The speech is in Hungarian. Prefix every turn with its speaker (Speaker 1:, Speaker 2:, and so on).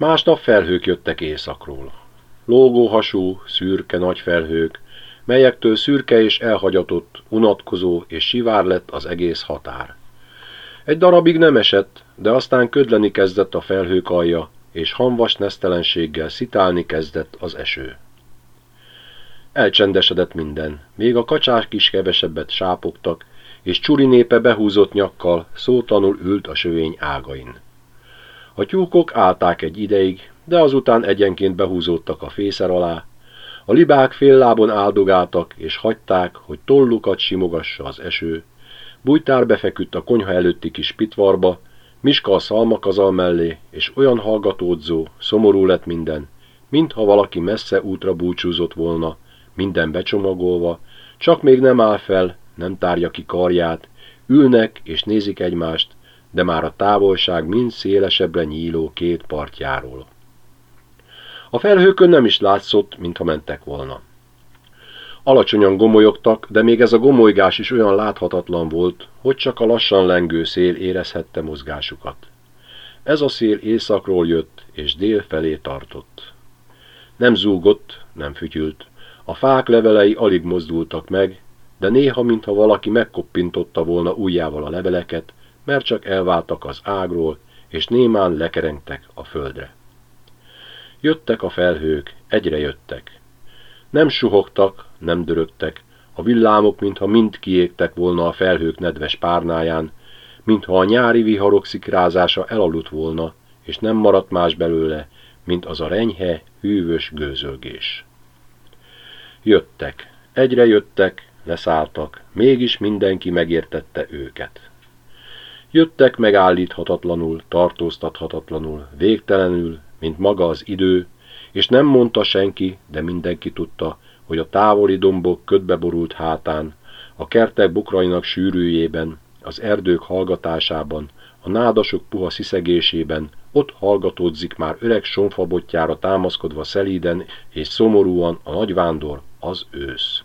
Speaker 1: Másnap felhők jöttek északról. Lógóhasú, szürke nagy felhők, melyektől szürke és elhagyatott, unatkozó és sivár lett az egész határ. Egy darabig nem esett, de aztán ködleni kezdett a felhők alja, és hamvas nesztelenséggel szitálni kezdett az eső. Elcsendesedett minden, még a kacsák is kevesebbet sápogtak, és csuri népe behúzott nyakkal szótanul ült a sövény ágain. A tyúkok állták egy ideig, de azután egyenként behúzódtak a fészer alá, a libák fél lábon áldogáltak, és hagyták, hogy tollukat simogassa az eső. Bújtár befeküdt a konyha előtti kis pitvarba, Miska a szalmakazal mellé, és olyan hallgatódzó, szomorú lett minden, mintha valaki messze útra búcsúzott volna, minden becsomagolva, csak még nem áll fel, nem tárja ki karját, ülnek és nézik egymást, de már a távolság mind szélesebbre nyíló két partjáról. A felhőkön nem is látszott, mintha mentek volna. Alacsonyan gomolyogtak, de még ez a gomolygás is olyan láthatatlan volt, hogy csak a lassan lengő szél érezhette mozgásukat. Ez a szél északról jött, és dél felé tartott. Nem zúgott, nem fütyült. A fák levelei alig mozdultak meg, de néha, mintha valaki megkoppintotta volna ujjával a leveleket, mert csak elváltak az ágról, és némán lekerengtek a földre. Jöttek a felhők, egyre jöttek. Nem suhogtak, nem dörögtek, a villámok, mintha mind kiégtek volna a felhők nedves párnáján, mintha a nyári viharok szikrázása elaludt volna, és nem maradt más belőle, mint az a renyhe, hűvös gőzölgés. Jöttek, egyre jöttek, leszálltak, mégis mindenki megértette őket. Jöttek megállíthatatlanul, tartóztathatatlanul, végtelenül, mint maga az idő, és nem mondta senki, de mindenki tudta, hogy a távoli dombok ködbeborult hátán, a kertek bukrainak sűrűjében, az erdők hallgatásában, a nádasok puha sziszegésében, ott hallgatódzik már öreg sonfabotjára támaszkodva szelíden és szomorúan a nagyvándor, az ősz.